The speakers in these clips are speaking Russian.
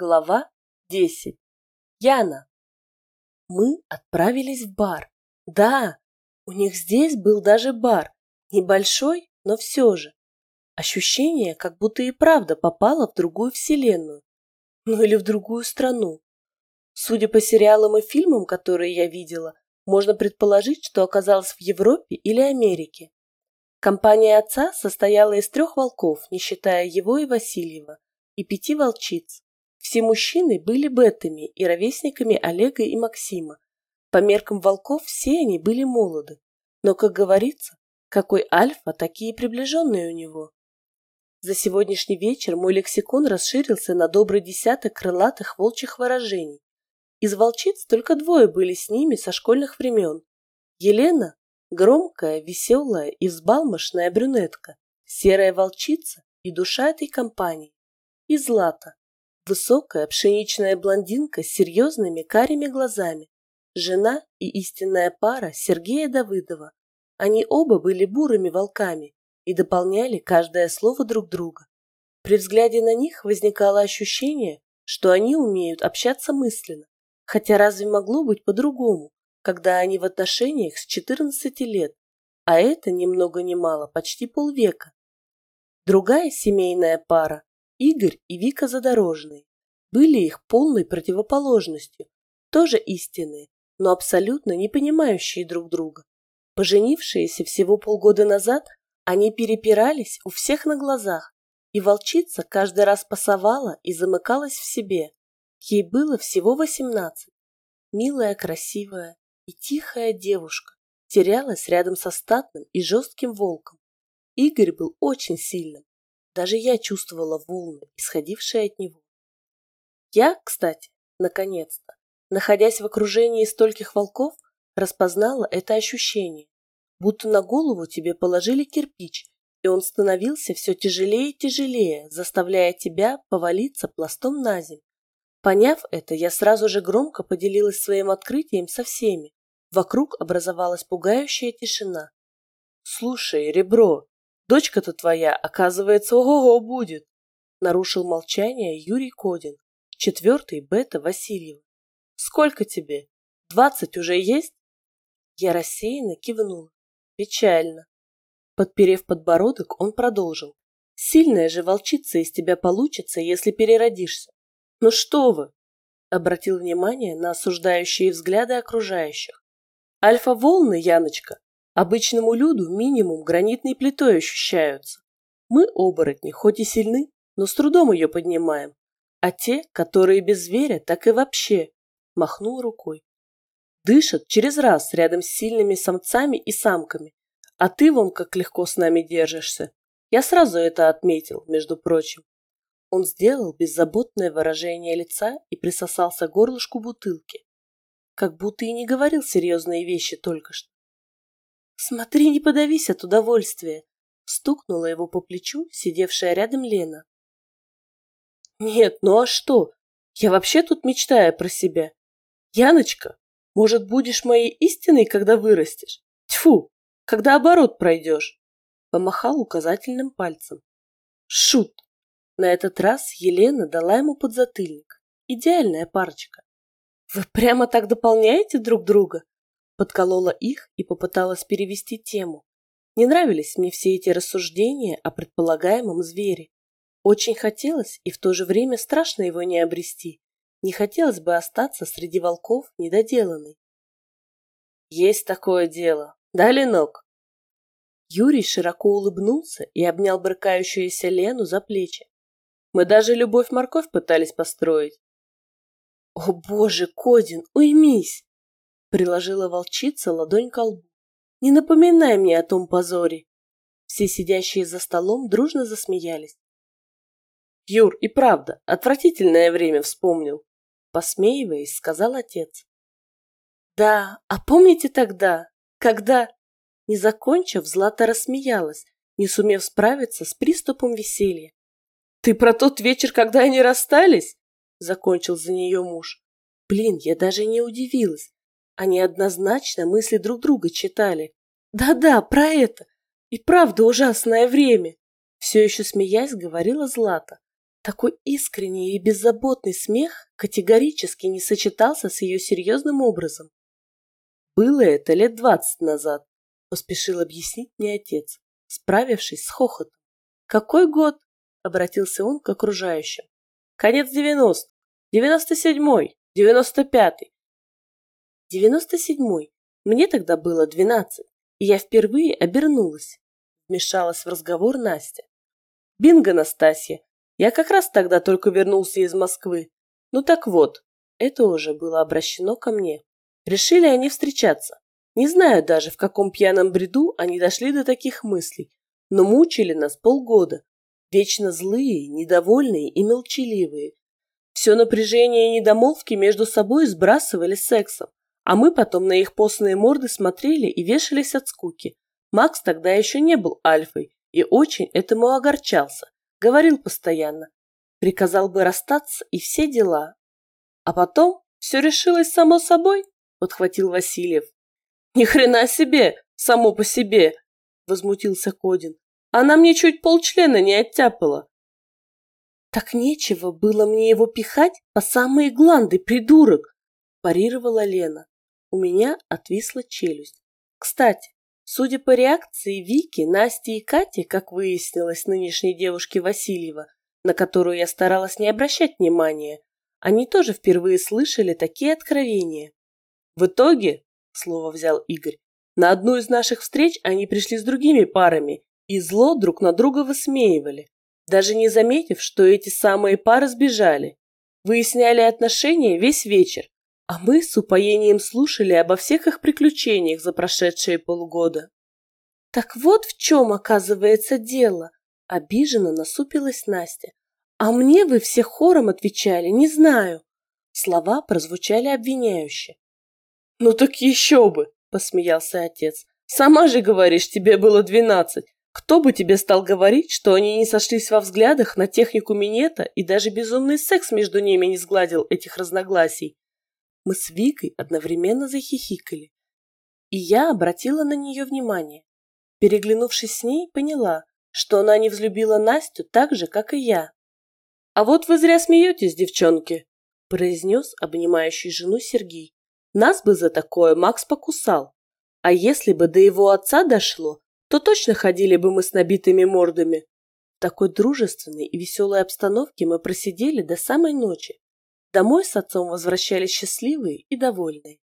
Глава 10. Яна. Мы отправились в бар. Да, у них здесь был даже бар. Небольшой, но все же. Ощущение, как будто и правда попала в другую вселенную. Ну или в другую страну. Судя по сериалам и фильмам, которые я видела, можно предположить, что оказалась в Европе или Америке. Компания отца состояла из трех волков, не считая его и Васильева, и пяти волчиц. Все мужчины были бетами и ровесниками Олега и Максима. По меркам волков все они были молоды. Но, как говорится, какой альфа, такие приближенные у него. За сегодняшний вечер мой лексикон расширился на добрый десяток крылатых волчьих выражений. Из волчиц только двое были с ними со школьных времен. Елена – громкая, веселая и взбалмошная брюнетка, серая волчица и душа этой компании. И Злата, Высокая пшеничная блондинка с серьезными карими глазами. Жена и истинная пара Сергея Давыдова. Они оба были бурыми волками и дополняли каждое слово друг друга. При взгляде на них возникало ощущение, что они умеют общаться мысленно. Хотя разве могло быть по-другому, когда они в отношениях с 14 лет, а это ни много ни мало почти полвека. Другая семейная пара Игорь и Вика Задорожные были их полной противоположностью, тоже истинные, но абсолютно не понимающие друг друга. Поженившиеся всего полгода назад, они перепирались у всех на глазах, и волчица каждый раз пасовала и замыкалась в себе. Ей было всего восемнадцать. Милая, красивая и тихая девушка терялась рядом со статным и жестким волком. Игорь был очень сильным, даже я чувствовала волны, исходившие от него. Я, кстати, наконец-то, находясь в окружении стольких волков, распознала это ощущение, будто на голову тебе положили кирпич, и он становился все тяжелее и тяжелее, заставляя тебя повалиться пластом на землю. Поняв это, я сразу же громко поделилась своим открытием со всеми. Вокруг образовалась пугающая тишина. «Слушай, ребро, Дочка-то твоя, оказывается, ого-го будет!» Нарушил молчание Юрий Кодин, четвертый бета Васильев. «Сколько тебе? Двадцать уже есть?» Я рассеянно кивнула. Печально. Подперев подбородок, он продолжил. «Сильная же волчица из тебя получится, если переродишься. Ну что вы!» Обратил внимание на осуждающие взгляды окружающих. «Альфа-волны, Яночка, Обычному люду минимум гранитной плитой ощущаются. Мы, оборотни, хоть и сильны, но с трудом ее поднимаем. А те, которые без зверя, так и вообще, махнул рукой. Дышат через раз рядом с сильными самцами и самками. А ты вон как легко с нами держишься. Я сразу это отметил, между прочим. Он сделал беззаботное выражение лица и присосался горлышку бутылки. Как будто и не говорил серьезные вещи только что. «Смотри, не подавись от удовольствия!» Стукнула его по плечу сидевшая рядом Лена. «Нет, ну а что? Я вообще тут мечтаю про себя. Яночка, может, будешь моей истиной, когда вырастешь? Тьфу, когда оборот пройдешь!» Помахал указательным пальцем. «Шут!» На этот раз Елена дала ему подзатыльник. Идеальная парочка. «Вы прямо так дополняете друг друга?» подколола их и попыталась перевести тему. Не нравились мне все эти рассуждения о предполагаемом звере. Очень хотелось и в то же время страшно его не обрести. Не хотелось бы остаться среди волков недоделанной. Есть такое дело. Да, Ленок? Юрий широко улыбнулся и обнял брыкающуюся Лену за плечи. Мы даже любовь-морковь пытались построить. О боже, Кодин, уймись! Приложила волчица ладонь к лбу. «Не напоминай мне о том позоре!» Все сидящие за столом дружно засмеялись. «Юр, и правда, отвратительное время вспомнил!» Посмеиваясь, сказал отец. «Да, а помните тогда, когда...» Не закончив, Злата рассмеялась, не сумев справиться с приступом веселья. «Ты про тот вечер, когда они расстались?» Закончил за нее муж. Блин, я даже не удивилась. Они однозначно мысли друг друга читали. Да-да, про это. И правда ужасное время. Все еще смеясь, говорила Злата. Такой искренний и беззаботный смех категорически не сочетался с ее серьезным образом. Было это лет двадцать назад, поспешил объяснить мне отец, справившись с хохотом. Какой год? Обратился он к окружающим. Конец девяностых. Девяносто седьмой. Девяносто пятый. Девяносто седьмой. Мне тогда было двенадцать, и я впервые обернулась. Вмешалась в разговор Настя. Бинго, Настасья, я как раз тогда только вернулся из Москвы. Ну так вот, это уже было обращено ко мне. Решили они встречаться. Не знаю даже, в каком пьяном бреду они дошли до таких мыслей, но мучили нас полгода. Вечно злые, недовольные и молчаливые. Все напряжение и недомолвки между собой сбрасывали сексом, а мы потом на их постные морды смотрели и вешались от скуки. Макс тогда еще не был альфой и очень этому огорчался. Говорил постоянно. Приказал бы расстаться и все дела. А потом все решилось само собой, подхватил Васильев. Ни хрена себе, само по себе, возмутился Кодин. Она мне чуть полчлена не оттяпала. Так нечего было мне его пихать по самые гланды, придурок, парировала Лена. У меня отвисла челюсть. Кстати, Судя по реакции Вики, Насти и Кати, как выяснилось нынешней девушке Васильева, на которую я старалась не обращать внимания, они тоже впервые слышали такие откровения. В итоге, слово взял Игорь, на одну из наших встреч они пришли с другими парами и зло друг на друга высмеивали, даже не заметив, что эти самые пары сбежали. Выясняли отношения весь вечер, а мы с упоением слушали обо всех их приключениях за прошедшие полгода. Так вот в чем, оказывается, дело. Обиженно насупилась Настя. А мне вы все хором отвечали, не знаю. Слова прозвучали обвиняюще. Ну так еще бы, посмеялся отец. Сама же говоришь, тебе было двенадцать. Кто бы тебе стал говорить, что они не сошлись во взглядах на технику минета и даже безумный секс между ними не сгладил этих разногласий? Мы с Викой одновременно захихикали. И я обратила на нее внимание. Переглянувшись с ней, поняла, что она не взлюбила Настю так же, как и я. «А вот вы зря смеетесь, девчонки», – произнес обнимающий жену Сергей. «Нас бы за такое Макс покусал. А если бы до его отца дошло, то точно ходили бы мы с набитыми мордами». В такой дружественной и веселой обстановке мы просидели до самой ночи, Домой с отцом возвращались счастливые и довольные.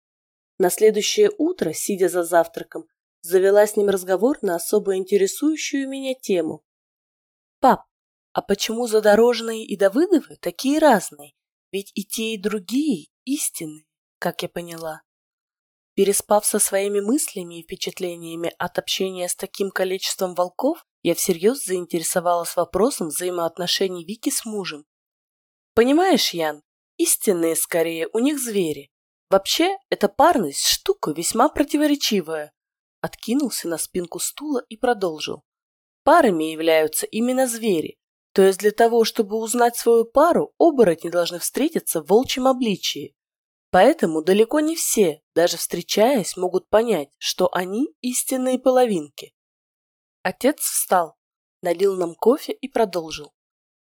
На следующее утро, сидя за завтраком, завела с ним разговор на особо интересующую меня тему. «Пап, а почему задорожные и Давыдовы такие разные? Ведь и те, и другие истинные, как я поняла». Переспав со своими мыслями и впечатлениями от общения с таким количеством волков, я всерьез заинтересовалась вопросом взаимоотношений Вики с мужем. «Понимаешь, Ян, Истинные, скорее, у них звери. Вообще, эта парность – штука весьма противоречивая. Откинулся на спинку стула и продолжил. Парами являются именно звери. То есть для того, чтобы узнать свою пару, оборотни должны встретиться в волчьем обличии. Поэтому далеко не все, даже встречаясь, могут понять, что они истинные половинки. Отец встал, налил нам кофе и продолжил.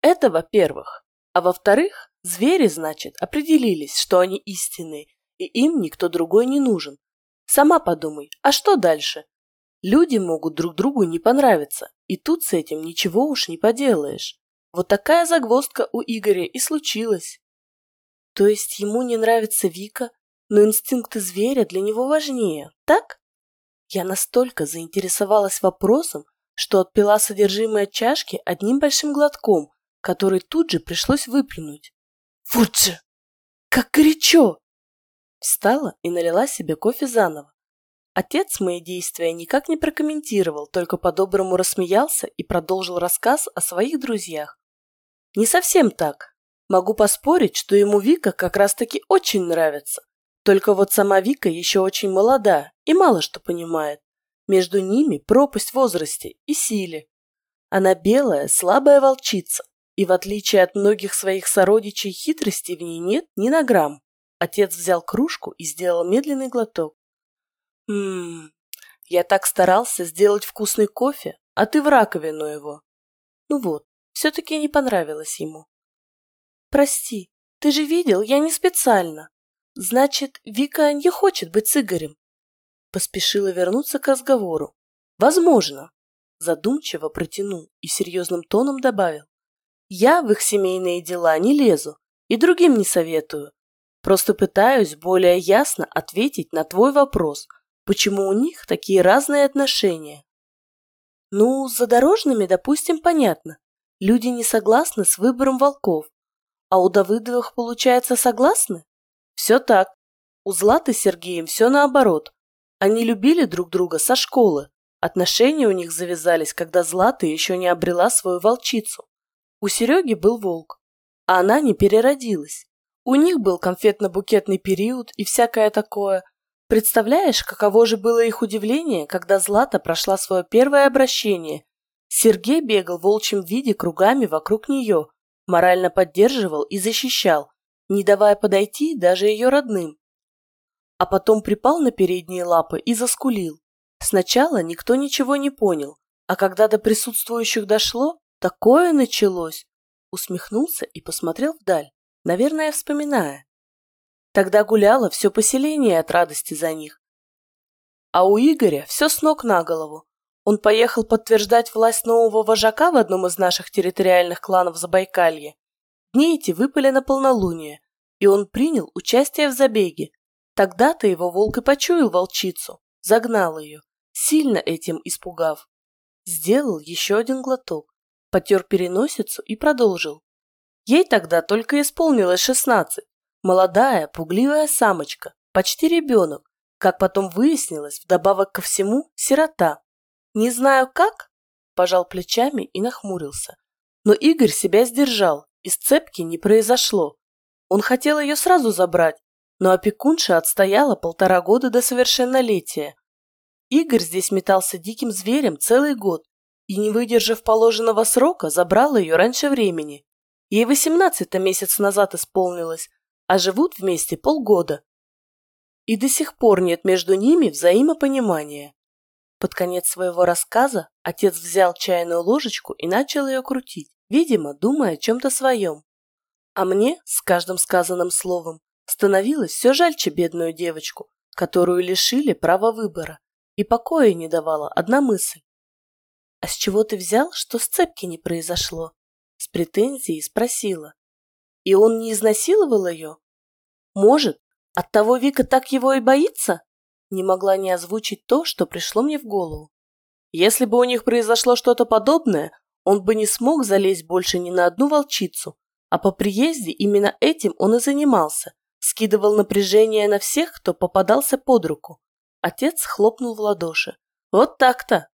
Это во-первых. А во-вторых, Звери, значит, определились, что они истинные, и им никто другой не нужен. Сама подумай, а что дальше? Люди могут друг другу не понравиться, и тут с этим ничего уж не поделаешь. Вот такая загвоздка у Игоря и случилась. То есть ему не нравится Вика, но инстинкты зверя для него важнее, так? Я настолько заинтересовалась вопросом, что отпила содержимое чашки одним большим глотком, который тут же пришлось выплюнуть. Вот же! Как горячо! Встала и налила себе кофе заново. Отец мои действия никак не прокомментировал, только по-доброму рассмеялся и продолжил рассказ о своих друзьях. Не совсем так. Могу поспорить, что ему Вика как раз-таки очень нравится. Только вот сама Вика еще очень молода и мало что понимает. Между ними пропасть в возрасте и силе. Она белая, слабая волчица, и в отличие от многих своих сородичей, хитрости в ней нет ни на грамм. Отец взял кружку и сделал медленный глоток. Ммм, я так старался сделать вкусный кофе, а ты в раковину его. Ну вот, все-таки не понравилось ему. прости, ты же видел, я не специально. Значит, Вика не хочет быть с Игорем. Поспешила вернуться к разговору. Возможно. Задумчиво протянул и серьезным тоном добавил. Я в их семейные дела не лезу и другим не советую. Просто пытаюсь более ясно ответить на твой вопрос, почему у них такие разные отношения. Ну, с задорожными, допустим, понятно. Люди не согласны с выбором волков. А у Давыдовых, получается, согласны? Все так. У Златы с Сергеем все наоборот. Они любили друг друга со школы. Отношения у них завязались, когда Злата еще не обрела свою волчицу. У Сереги был волк, а она не переродилась. У них был конфетно-букетный период и всякое такое. Представляешь, каково же было их удивление, когда Злата прошла свое первое обращение. Сергей бегал в волчьем виде кругами вокруг нее, морально поддерживал и защищал, не давая подойти даже ее родным. А потом припал на передние лапы и заскулил. Сначала никто ничего не понял, а когда до присутствующих дошло, такое началось. Усмехнулся и посмотрел вдаль, наверное, вспоминая. Тогда гуляло все поселение от радости за них. А у Игоря все с ног на голову. Он поехал подтверждать власть нового вожака в одном из наших территориальных кланов Забайкалья. Дни эти выпали на полнолуние, и он принял участие в забеге. Тогда-то его волк и почуял волчицу, загнал ее, сильно этим испугав. Сделал еще один глоток, потер переносицу и продолжил. Ей тогда только исполнилось шестнадцать. Молодая, пугливая самочка, почти ребенок, как потом выяснилось, вдобавок ко всему, сирота. Не знаю как, пожал плечами и нахмурился. Но Игорь себя сдержал, и сцепки не произошло. Он хотел ее сразу забрать, но опекунша отстояла полтора года до совершеннолетия. Игорь здесь метался диким зверем целый год и, не выдержав положенного срока, забрал ее раньше времени. Ей восемнадцать месяц назад исполнилось, а живут вместе полгода. И до сих пор нет между ними взаимопонимания. Под конец своего рассказа отец взял чайную ложечку и начал ее крутить, видимо, думая о чем-то своем. А мне, с каждым сказанным словом, становилось все жальче бедную девочку, которую лишили права выбора, и покоя не давала одна мысль. «А с чего ты взял, что сцепки не произошло?» С претензией спросила. «И он не изнасиловал ее? Может, оттого Вика так его и боится?» не могла не озвучить то, что пришло мне в голову. Если бы у них произошло что-то подобное, он бы не смог залезть больше ни на одну волчицу, а по приезде именно этим он и занимался, скидывал напряжение на всех, кто попадался под руку. Отец хлопнул в ладоши. «Вот так-то!»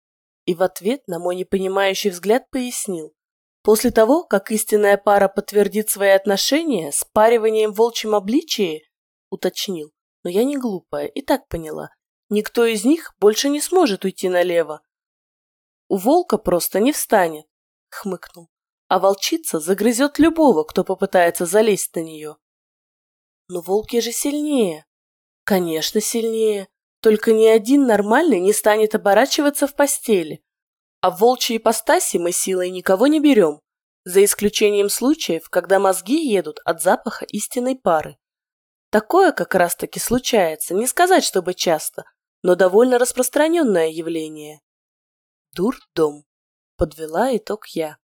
И в ответ на мой непонимающий взгляд пояснил. После того, как истинная пара подтвердит свои отношения, спариванием в волчьем обличии, уточнил, но я не глупая и так поняла. Никто из них больше не сможет уйти налево. У волка просто не встанет, хмыкнул. А волчица загрызет любого, кто попытается залезть на нее. Но волки же сильнее. Конечно, сильнее. Только ни один нормальный не станет оборачиваться в постели. А в волчьей ипостаси мы силой никого не берем, за исключением случаев, когда мозги едут от запаха истинной пары. Такое как раз-таки случается, не сказать, чтобы часто, но довольно распространенное явление. Дурдом. Подвела итог я.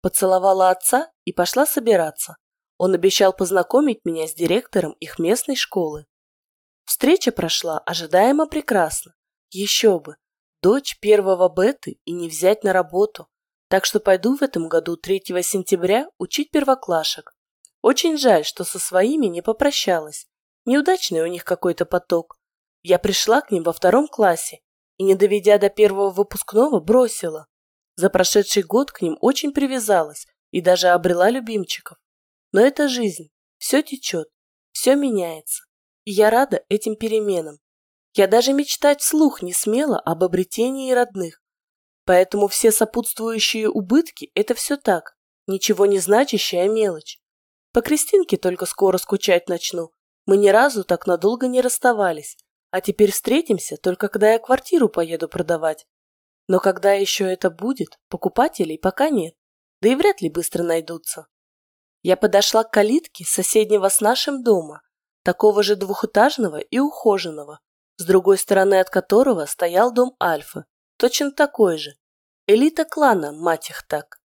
Поцеловала отца и пошла собираться. Он обещал познакомить меня с директором их местной школы. Встреча прошла ожидаемо прекрасно. Еще бы. Дочь первого беты и не взять на работу. Так что пойду в этом году 3 сентября учить первоклашек. Очень жаль, что со своими не попрощалась. Неудачный у них какой-то поток. Я пришла к ним во втором классе и, не доведя до первого выпускного, бросила. За прошедший год к ним очень привязалась и даже обрела любимчиков. Но это жизнь. Все течет, все меняется. Я рада этим переменам. Я даже мечтать вслух не смела об обретении родных. Поэтому все сопутствующие убытки – это все так, ничего не значащая мелочь. По Кристинке только скоро скучать начну. Мы ни разу так надолго не расставались. А теперь встретимся только когда я квартиру поеду продавать. Но когда еще это будет, покупателей пока нет. Да и вряд ли быстро найдутся. Я подошла к калитке соседнего с нашим дома, такого же двухэтажного и ухоженного, с другой стороны от которого стоял дом Альфа, точно такой же. Элита клана, мать их так.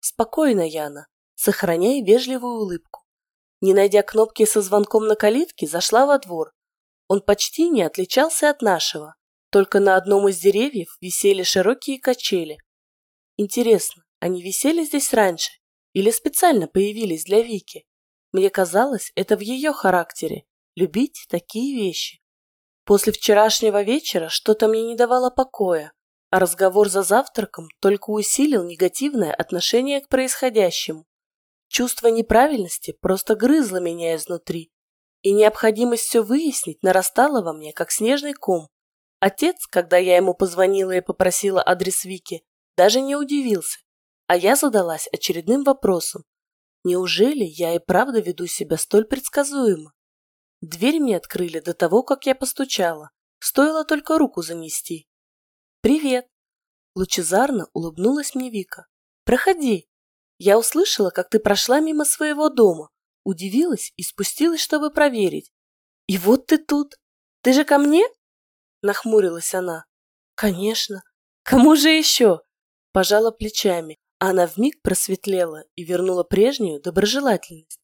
Спокойно, Яна, сохраняй вежливую улыбку. Не найдя кнопки со звонком на калитке, зашла во двор. Он почти не отличался от нашего, только на одном из деревьев висели широкие качели. Интересно, они висели здесь раньше или специально появились для Вики? Мне казалось, это в ее характере – любить такие вещи. После вчерашнего вечера что-то мне не давало покоя, а разговор за завтраком только усилил негативное отношение к происходящему. Чувство неправильности просто грызло меня изнутри, и необходимость все выяснить нарастала во мне, как снежный ком. Отец, когда я ему позвонила и попросила адрес Вики, даже не удивился, а я задалась очередным вопросом. Неужели я и правда веду себя столь предсказуемо? Дверь мне открыли до того, как я постучала. Стоило только руку занести. «Привет!» Лучезарно улыбнулась мне Вика. «Проходи. Я услышала, как ты прошла мимо своего дома, удивилась и спустилась, чтобы проверить. И вот ты тут. Ты же ко мне?» Нахмурилась она. «Конечно. Кому же еще?» Пожала плечами, она вмиг просветлела и вернула прежнюю доброжелательность.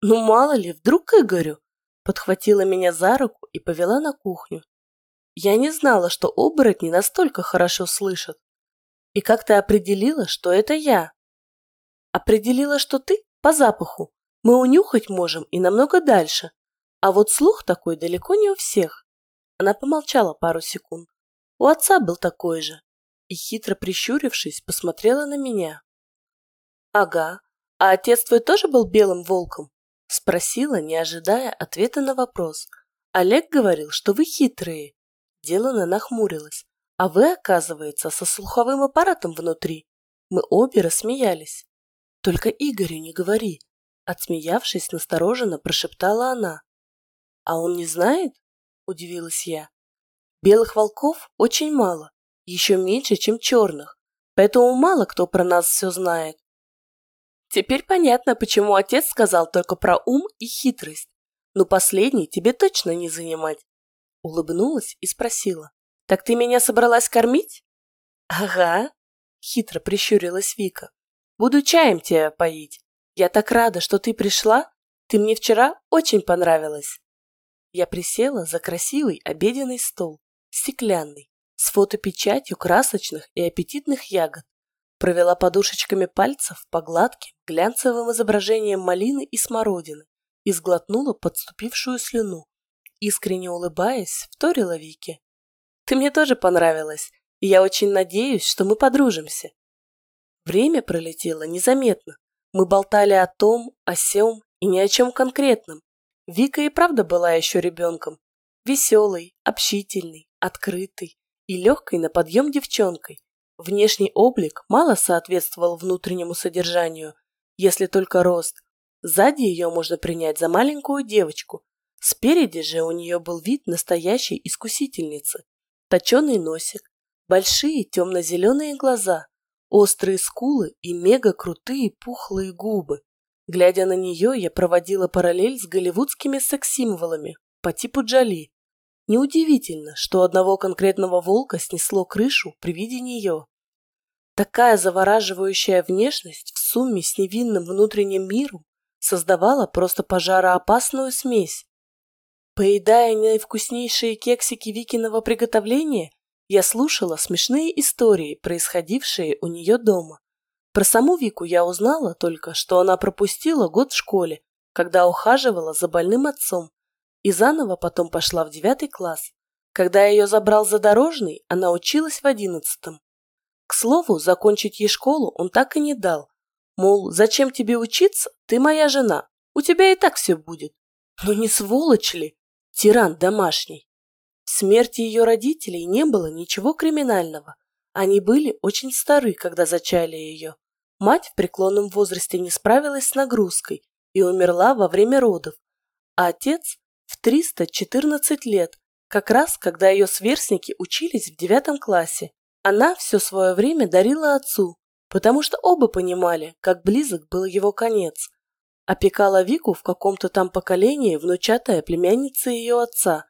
«Ну, мало ли, вдруг Игорю?» подхватила меня за руку и повела на кухню. Я не знала, что оборотни настолько хорошо слышат. И как ты определила, что это я? Определила, что ты по запаху. Мы унюхать можем и намного дальше. А вот слух такой далеко не у всех. Она помолчала пару секунд. У отца был такой же. И хитро прищурившись, посмотрела на меня. Ага. А отец твой тоже был белым волком? Спросила, не ожидая ответа на вопрос. Олег говорил, что вы хитрые. Делана нахмурилась. А вы, оказывается, со слуховым аппаратом внутри. Мы обе рассмеялись. Только Игорю не говори. Отсмеявшись, настороженно прошептала она. А он не знает? Удивилась я. Белых волков очень мало, еще меньше, чем черных, поэтому мало кто про нас все знает. Теперь понятно, почему отец сказал только про ум и хитрость. Но последний тебе точно не занимать. Улыбнулась и спросила. Так ты меня собралась кормить? Ага. Хитро прищурилась Вика. Буду чаем тебя поить. Я так рада, что ты пришла. Ты мне вчера очень понравилась. Я присела за красивый обеденный стол, стеклянный, с фотопечатью красочных и аппетитных ягод провела подушечками пальцев по гладким, глянцевым изображениям малины и смородины и сглотнула подступившую слюну. Искренне улыбаясь, вторила Вике. «Ты мне тоже понравилась, и я очень надеюсь, что мы подружимся». Время пролетело незаметно. Мы болтали о том, о сём и ни о чем конкретном. Вика и правда была еще ребенком. Веселой, общительной, открытой и легкой на подъем девчонкой, Внешний облик мало соответствовал внутреннему содержанию, если только рост. Сзади ее можно принять за маленькую девочку. Спереди же у нее был вид настоящей искусительницы. Точеный носик, большие темно-зеленые глаза, острые скулы и мега-крутые пухлые губы. Глядя на нее, я проводила параллель с голливудскими секс-символами по типу Джоли, Неудивительно, что одного конкретного волка снесло крышу при виде нее. Такая завораживающая внешность в сумме с невинным внутренним миром создавала просто пожароопасную смесь. Поедая наивкуснейшие кексики Викиного приготовления, я слушала смешные истории, происходившие у нее дома. Про саму Вику я узнала только, что она пропустила год в школе, когда ухаживала за больным отцом, и заново потом пошла в девятый класс. Когда ее забрал задорожный, она училась в одиннадцатом. К слову, закончить ей школу он так и не дал. Мол, зачем тебе учиться? Ты моя жена. У тебя и так все будет. Но не сволочь ли? Тиран домашний. В смерти ее родителей не было ничего криминального. Они были очень стары, когда зачали ее. Мать в преклонном возрасте не справилась с нагрузкой и умерла во время родов, а отец 314 лет, как раз когда ее сверстники учились в девятом классе. Она все свое время дарила отцу, потому что оба понимали, как близок был его конец. Опекала Вику в каком-то там поколении внучатая племянница ее отца.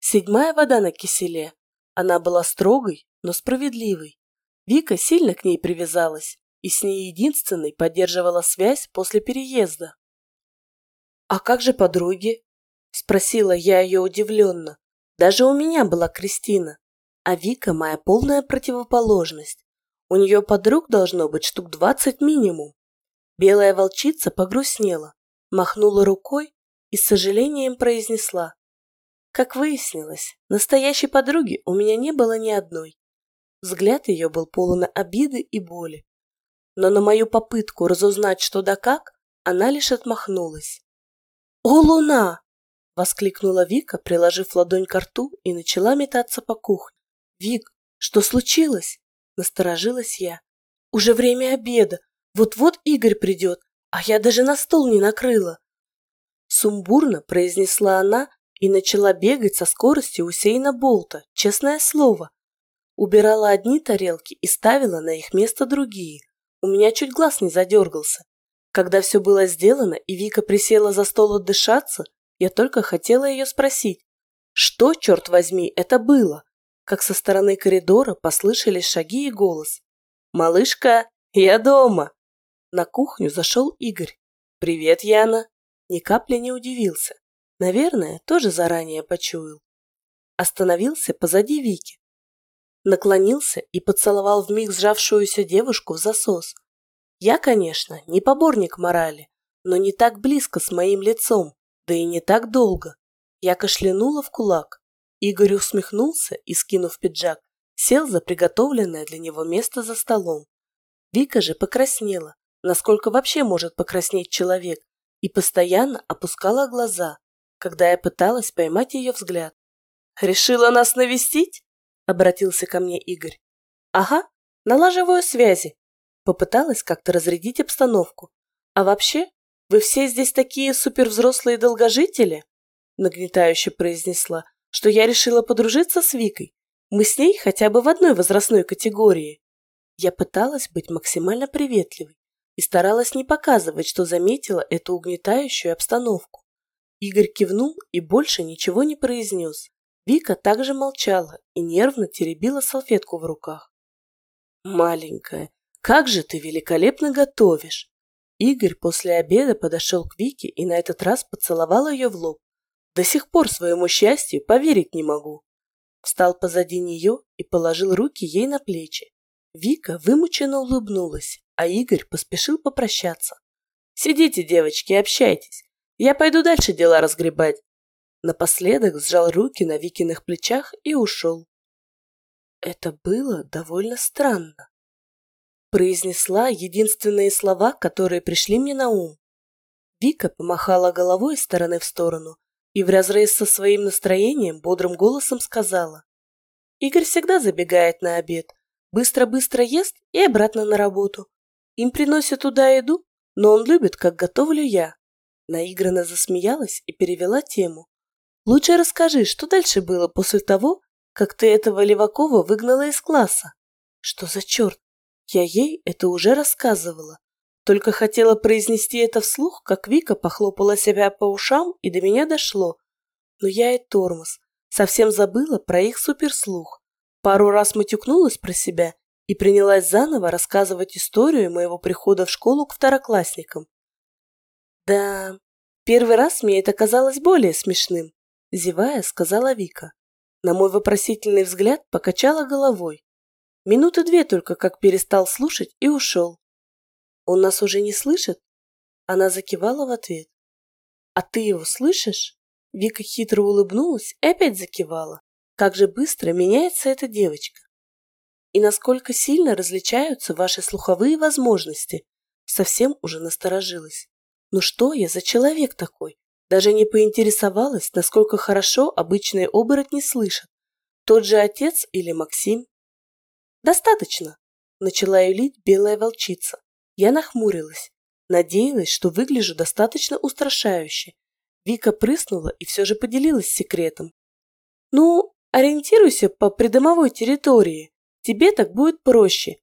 Седьмая вода на киселе. Она была строгой, но справедливой. Вика сильно к ней привязалась и с ней единственной поддерживала связь после переезда. «А как же подруги?» – спросила я ее удивленно. Даже у меня была Кристина, а Вика – моя полная противоположность. У нее подруг должно быть штук двадцать минимум. Белая волчица погрустнела, махнула рукой и с сожалением произнесла. Как выяснилось, настоящей подруги у меня не было ни одной. Взгляд ее был полон обиды и боли. Но на мою попытку разузнать что да как, она лишь отмахнулась. «О, луна!» — воскликнула Вика, приложив ладонь к рту и начала метаться по кухне. «Вик, что случилось?» — насторожилась я. «Уже время обеда, вот-вот Игорь придет, а я даже на стол не накрыла. Сумбурно произнесла она и начала бегать со скоростью Усейна Болта, честное слово. Убирала одни тарелки и ставила на их место другие. У меня чуть глаз не задергался. Когда все было сделано и Вика присела за стол отдышаться, я только хотела ее спросить, что, черт возьми, это было? Как со стороны коридора послышались шаги и голос. «Малышка, я дома!» На кухню зашел Игорь. «Привет, Яна!» Ни капли не удивился. Наверное, тоже заранее почуял. Остановился позади Вики. Наклонился и поцеловал вмиг сжавшуюся девушку в засос. Я, конечно, не поборник морали, но не так близко с моим лицом, да и не так долго. Я кашлянула в кулак. Игорь усмехнулся и, скинув пиджак, сел за приготовленное для него место за столом. Вика же покраснела, насколько вообще может покраснеть человек, и постоянно опускала глаза, когда я пыталась поймать ее взгляд. «Решила нас навестить?» — обратился ко мне Игорь. «Ага, налаживаю связи». Попыталась как-то разрядить обстановку. «А вообще, вы все здесь такие супервзрослые долгожители?» Нагнетающе произнесла, что я решила подружиться с Викой. Мы с ней хотя бы в одной возрастной категории. Я пыталась быть максимально приветливой, и старалась не показывать, что заметила эту угнетающую обстановку. Игорь кивнул и больше ничего не произнес. Вика также молчала и нервно теребила салфетку в руках. «Маленькая, как же ты великолепно готовишь!» Игорь после обеда подошел к Вике и на этот раз поцеловал ее в лоб. До сих пор своему счастью поверить не могу. Встал позади нее и положил руки ей на плечи. Вика вымученно улыбнулась, а Игорь поспешил попрощаться. «Сидите, девочки, общайтесь. Я пойду дальше дела разгребать». Напоследок сжал руки на Викиных плечах и ушел. Это было довольно странно. Произнесла единственные слова, которые пришли мне на ум. Вика помахала головой из стороны в сторону и вразрез со своим настроением бодрым голосом сказала. «Игорь всегда забегает на обед, быстро-быстро ест и обратно на работу. Им приносят туда еду, но он любит, как готовлю я. Наигранно засмеялась и перевела тему. Лучше расскажи, что дальше было после того, как ты этого Левакова выгнала из класса? Что за черт? Я ей это уже рассказывала. Только хотела произнести это вслух, как Вика похлопала себя по ушам, и до меня дошло. Но я и тормоз. Совсем забыла про их суперслух. Пару раз матюкнулась про себя и принялась заново рассказывать историю моего прихода в школу к второклассникам. Да, первый раз мне это казалось более смешным, зевая, сказала Вика. На мой вопросительный взгляд покачала головой. Минуты две только как перестал слушать и ушел. Он нас уже не слышит? Она закивала в ответ. А ты его слышишь? Вика хитро улыбнулась и опять закивала. Как же быстро меняется эта девочка и насколько сильно различаются ваши слуховые возможности. Совсем уже насторожилась. Ну что я за человек такой? Даже не поинтересовалась, насколько хорошо обычные оборотни слышат. Тот же отец или Максим? Достаточно, начала юлить белая волчица. Я нахмурилась. Надеялась, что выгляжу достаточно устрашающе. Вика прыснула и все же поделилась секретом. Ну, ориентируйся по придомовой территории. Тебе так будет проще.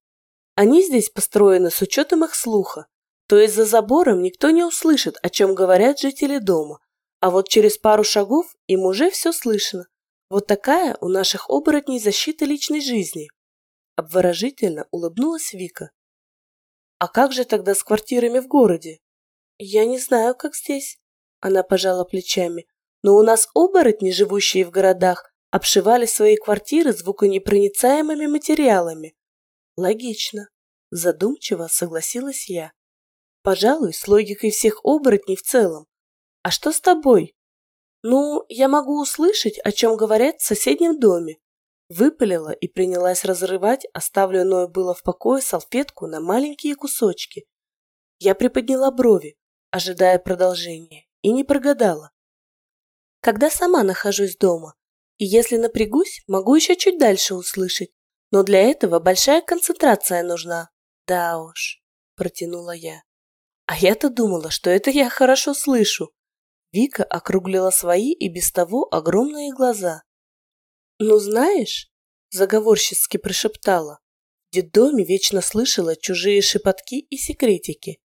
Они здесь построены с учетом их слуха. то есть за забором никто не услышит, о чем говорят жители дома, а вот через пару шагов им уже все слышно. Вот такая у наших оборотней защита личной жизни. Обворожительно улыбнулась Вика. А как же тогда с квартирами в городе? Я не знаю, как здесь. Она пожала плечами. Но у нас оборотни, живущие в городах, обшивали свои квартиры звуконепроницаемыми материалами. Логично. Задумчиво согласилась я. Пожалуй, с логикой всех оборотней в целом. А что с тобой? Ну, я могу услышать, о чем говорят в соседнем доме. Выпалила и принялась разрывать оставленную было в покое салфетку на маленькие кусочки. Я приподняла брови, ожидая продолжения, и не прогадала. Когда сама нахожусь дома, и если напрягусь, могу еще чуть дальше услышать, но для этого большая концентрация нужна. Да уж, протянула я. А я-то думала, что это я хорошо слышу. Вика округлила свои и без того огромные глаза. «Ну, знаешь», — заговорчески прошептала, в детдоме вечно слышала чужие шепотки и секретики.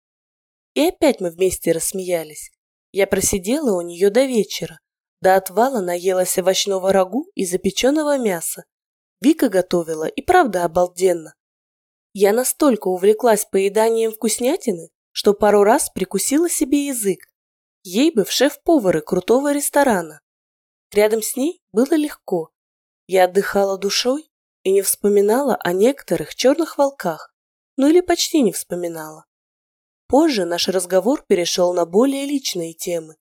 И опять мы вместе рассмеялись. Я просидела у нее до вечера, до отвала наелась овощного рагу и запеченного мяса. Вика готовила и правда обалденно. Я настолько увлеклась поеданием вкуснятины, что пару раз прикусила себе язык. Ей бы в шеф-повары крутого ресторана. Рядом с ней было легко. Я отдыхала душой и не вспоминала о некоторых черных волках, ну или почти не вспоминала. Позже наш разговор перешел на более личные темы,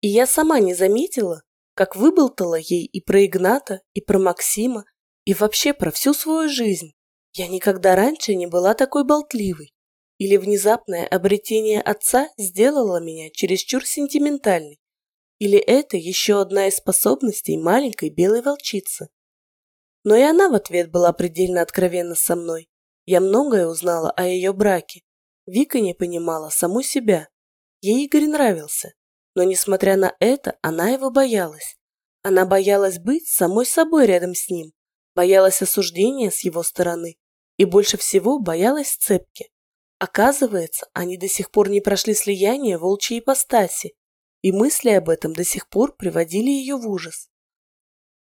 и я сама не заметила, как выболтала ей и про Игната, и про Максима, и вообще про всю свою жизнь. Я никогда раньше не была такой болтливой. Или внезапное обретение отца сделало меня чересчур сентиментальной. Или это еще одна из способностей маленькой белой волчицы. Но и она в ответ была предельно откровенна со мной. Я многое узнала о ее браке. Вика не понимала саму себя. Ей Игорь нравился. Но, несмотря на это, она его боялась. Она боялась быть самой собой рядом с ним. Боялась осуждения с его стороны. И больше всего боялась цепки. Оказывается, они до сих пор не прошли слияние волчьей ипостаси, и мысли об этом до сих пор приводили ее в ужас.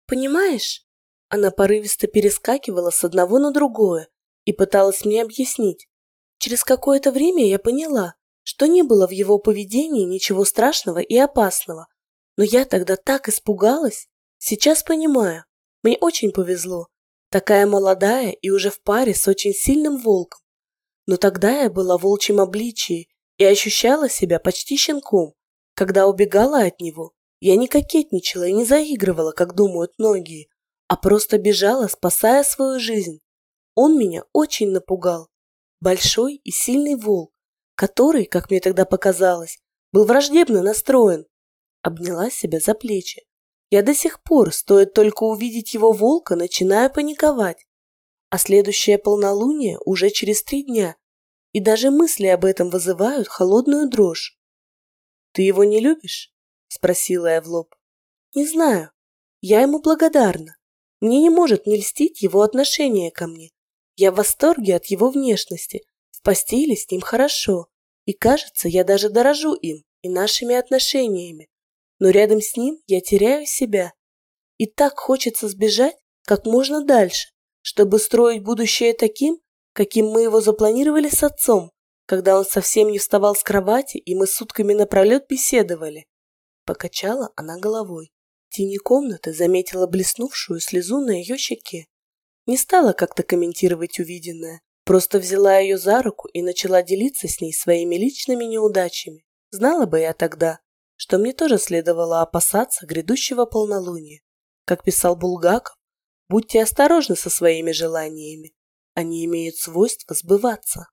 «Понимаешь?» Она порывисто перескакивала с одного на другое и пыталась мне объяснить. Через какое-то время я поняла, что не было в его поведении ничего страшного и опасного. Но я тогда так испугалась. Сейчас понимаю. Мне очень повезло. Такая молодая и уже в паре с очень сильным волком. Но тогда я была в волчьем обличии и ощущала себя почти щенком. Когда убегала от него, я не кокетничала и не заигрывала, как думают многие, а просто бежала, спасая свою жизнь. Он меня очень напугал. Большой и сильный волк, который, как мне тогда показалось, был враждебно настроен. Обняла себя за плечи. Я до сих пор, стоит только увидеть его волка, начинаю паниковать а следующее полнолуние уже через три дня, и даже мысли об этом вызывают холодную дрожь. «Ты его не любишь?» – спросила я в лоб. «Не знаю. Я ему благодарна. Мне не может не льстить его отношение ко мне. Я в восторге от его внешности. В постели с ним хорошо. И кажется, я даже дорожу им и нашими отношениями. Но рядом с ним я теряю себя. И так хочется сбежать как можно дальше, чтобы строить будущее таким, каким мы его запланировали с отцом, когда он совсем не вставал с кровати, и мы сутками напролет беседовали. Покачала она головой. В тени комнаты заметила блеснувшую слезу на ее щеке. Не стала как-то комментировать увиденное, просто взяла ее за руку и начала делиться с ней своими личными неудачами. Знала бы я тогда, что мне тоже следовало опасаться грядущего полнолуния. Как писал Булгаков, Будьте осторожны со своими желаниями. Они имеют свойство сбываться.